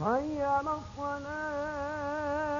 حي على الصلاة.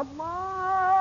الله